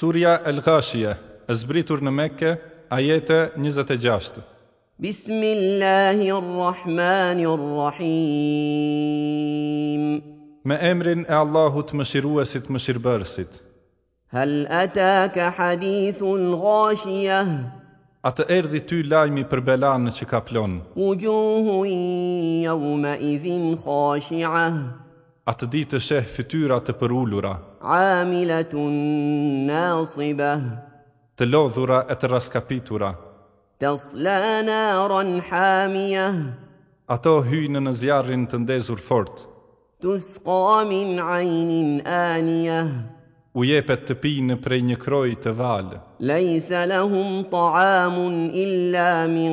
Surja El Ghashia, e zbritur në Mekke, ajete 26. Bismillahirrahmanirrahim. Me emrin e Allahut Mëshiruesit Mëshirbërësit. Hal ataka hadithun ghashia? A të erdhi ty lajmi për belanë që ka plon? Ujuhun yawma idhin khashi'ah të ditë të sheh fytyra të përulura. Amilatun nasiba. Të lodhura e të raskapitura. Tasla ran hamia. Ato hyjnë në zjarrin të ndezur fort. Tusqa min aynin ania. U jepet të pinë prej një kroji të val. Laysa lahum ta'amun illa min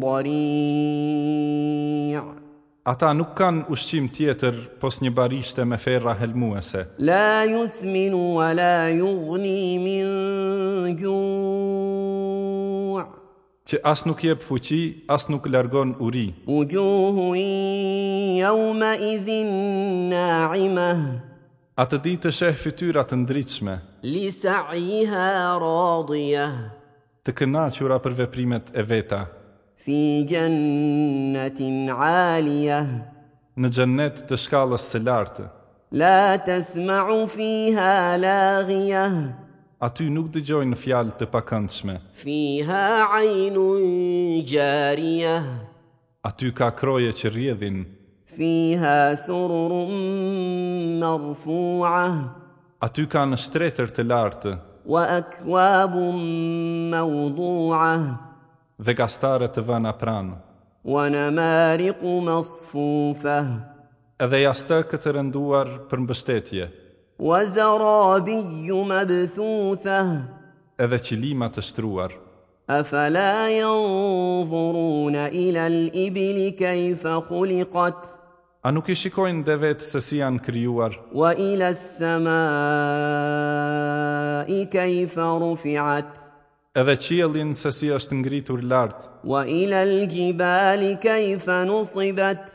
dari' ata nuk kanë ushqim tjetër pos një barishte me ferra helmuese. La yusminu wa la yughni min ju' që as nuk jep fuqi, as nuk largon uri. U gjuhu i jaume i dhin na ima. A të ditë sheh fytyrat të ndryqme. Lisa i radhja. Të kënaqura për veprimet e veta fi jannatin alia në jannet të shkallës së lartë la tasma'u fiha laghia aty nuk dëgjojnë fjalë të pakëndshme fiha aynun jariya aty ka kroje që rrjedhin fiha sururun marfu'a aty kanë shtretër të lartë wa akwabun mawdu'a dhe gastare të vëna pran. Wa në mariku masfufa. Edhe jashtë këtë rënduar për mbështetje. Wa zarabiyu mabthutha. Edhe qilima të shtruar. A fala janvuruna ila l'ibil kajfa khulikat. A nuk i shikojnë dhe vetë se si janë kryuar? Wa ila s'ma i kajfa rufiat edhe qielin se si është ngritur lart. Wa ila al-jibali kayfa nusibat.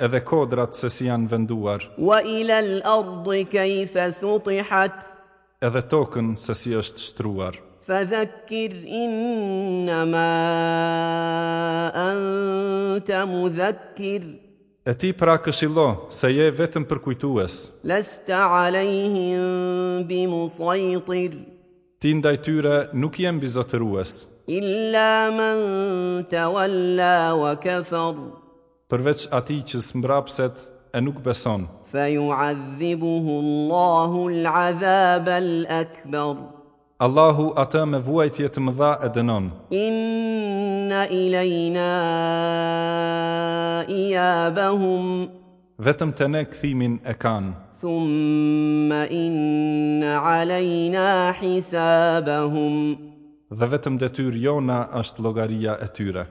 Edhe kodrat se si janë venduar. Wa ila al-ardi kayfa sutihat. Edhe tokën se si është shtruar. Fa dhakkir inna ma anta mudhakkir. E ti pra këshilo, se je vetëm për kujtues. Lesta alejhim bi musajtir ti ndaj tyre nuk jem bizotërues. Illa men të walla wa kefar, Përveç ati që s'mbrapset e nuk beson. Fe ju adhibuhu Allahu l'azab al-akbar. Allahu atë me vuajtje të mëdha e dënon. Inna ilajna ijabahum. Vetëm të ne këthimin e kanë thumma in alayna hisabahum Dhe vetëm detyr jona është llogaria e tyre